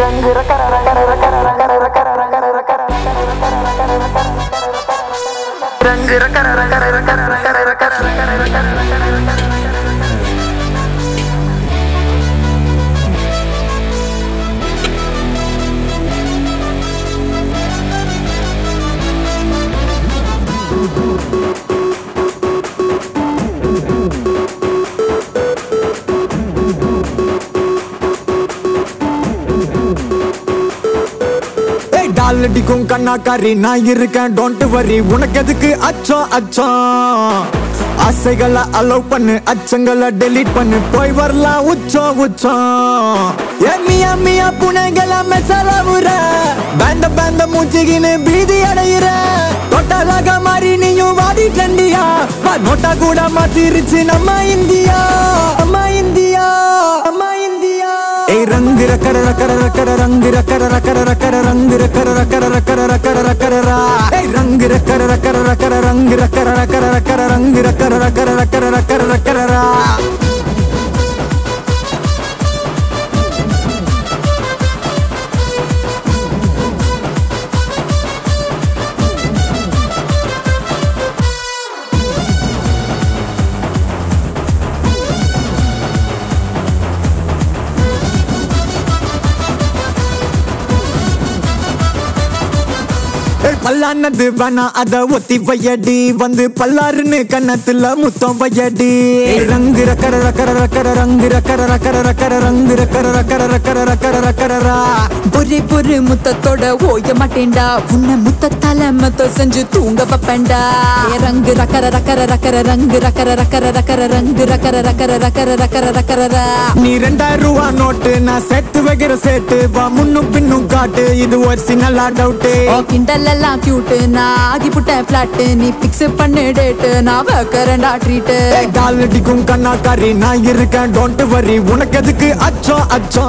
Thank டால் கண்ணாக்காரி நான் இருக்கேன் don't worry உனக்கு எதுக்கு அச்சம் அச்சம் ஆசைகளை அலோவ் பண்ணு அச்சங்களை டெலீட் பண்ணு. போய் வரலாம் உச்சம் உச்சம் ஏ மியா மியா புனைகளை மெசலவுற பேந்த பேந்த மூச்சிகின்னு பீதி அடையிற. தொட்டலாக மாறி நீயும் வாடி கண்டியா? நோட்டா கூட மாத்திருச்சு நம்ம இந்தியா அம்மா இந்தியா அம்மா ஏய் ரங்கு ரக்கர ரக்கர ரக்கர ரங்கு ரக்கர ரக்கர ரக்கர ரங்கு ரக்கர ரக்கர ரக்கர ரக்கர ரக்கரரா ஏய் ரங்கு ரக்கர ரக்கர ரக்கர ரங்கு ரக்கர ரக்கர ரக்கர ரங்கு பல்லானது வேணா அத ஒத்தி வையடி வந்து பல்லாருன்னு கண்ணத்துல முத்தம் வையடி ரங்கு ரக்கர ரக்கர ரக்கர ரங்கு ரக்கர ரக்கர ரக்கர ரங்கு ரக்கர ரக்கர ரக்கர ரக்கர ரக்கரரா ஒரே ஒரு முத்தத்தோட ஓய மாட்டேண்டா உன்னை முத்தத்தால மத்த செஞ்சு தூங்க வைப்பேன்டா ரங்கு ரக்கர ரக்கர ரக்கர ரங்கு ரக்கர ரக்கர ரக்கர ரங்கு ரக்கர ரக்கர ரக்கர ரக்கர ரக்கரரா நீ ரெண்டாயிரம் ரூபா நோட்டு நான் சேர்த்து வைக்கிற சேர்த்து வா முன்னும் பின்னும் காட்டு இது ஒரு நல்லா டவுட்டு கிண்டல் எல்லாம் கியூட்டு நான் ஆகி புட்டேன் பிளாட் நீ பிக்ஸ் பண்ணு டேட்டு நான் வைக்கிறேன்டா ட்ரீட்டு கால் அடிக்கும் கண்ணாக்காரி நான் இருக்கேன் டோன்ட் வரி உனக்கு எதுக்கு அச்சோ அச்சோ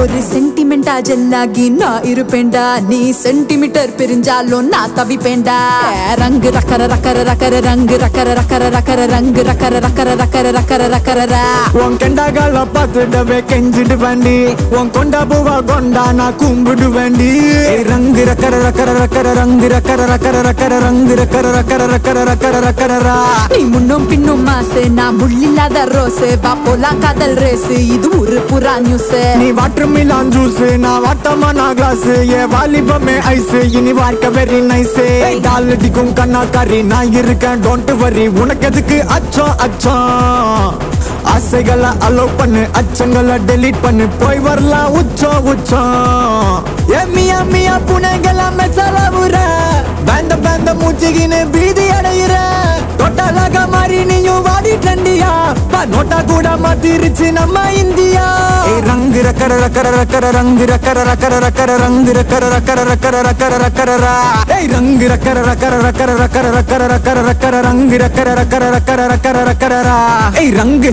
ஒரு சென்டிமெண்டா ஜெல்லாகி நான் இருப்பேன்டா நீ சென்டிமீட்டர் பிரிஞ்சாலும் நான் தவிப்பேன்டா ஏ, ரங்கு ரக்கர ரக்கர ரக்கர ரங்கு ரக்கர ரக்கர ரக்கர ரங்கு ரக்கர ரக்கர ரக்கர ரக்கர ரக்கரரா உன் கெண்டாகால பார்த்துடவே கெஞ்சிடு வேண்டி உன் கொண்டா பூவா கொண்டா நான் கும்பிடு வேண்டி ரங்கு ரக்கர ரக்கர ரக்கர ரங்கு ரக்கர ரக்கர ரக்கர ரங்கு ரக்கர ரக்கர ரக்கர ரக்கர ரக்கரரா நீ முன்னும் பின்னும் மாசு நான் முள்ளில்லாத ரோஸ் வா போலாம் காதல் இது ஒரு புறா நியூஸ் நீ வாட்டர் மிலான் ஜூஸ் நான் வாட்டமான கிளாஸ் ஏ வாலிபமே ஐஸ் இனி வாழ்க்க வெரி நைஸ் கால் கண்ணா கறி நான் இருக்கேன் டோன்ட் வரி உனக்கு எதுக்கு அச்சம் அச்சம் ஆசைகளை அலோவ் பண்ணு அச்சங்களை டெலீட் பண்ணு போய் வரலாம் உச்சம் உச்சம் எம்மியா மியா மியா புனைகளை மெசலவுற பேந்த பேந்த மூச்சிகின்னு பீதி அடையிற தொட்டலாக மாறி நீயும் வாடி ட்ரெண்டியா நோட்டா கூட மாத்திருச்சு நம்ம இந்தியா ஏய் ரங்கு ரக்கர ரக்கர ரக்கர ரங்கு ரக்கர ரக்கர ரக்கர ரங்கு ரக்கர ரக்கர ரக்கர ரக்கர ரக்கரரா ஏய் ரங்கு ரக்கர ரக்கர ரக்கர ரக்கர ரக்கர ரக்கர ரக்கர ரங்கு ரக்கர ரக்கர ரக்கர ரக்கர ரக்கரரா ஏய் ரங்கு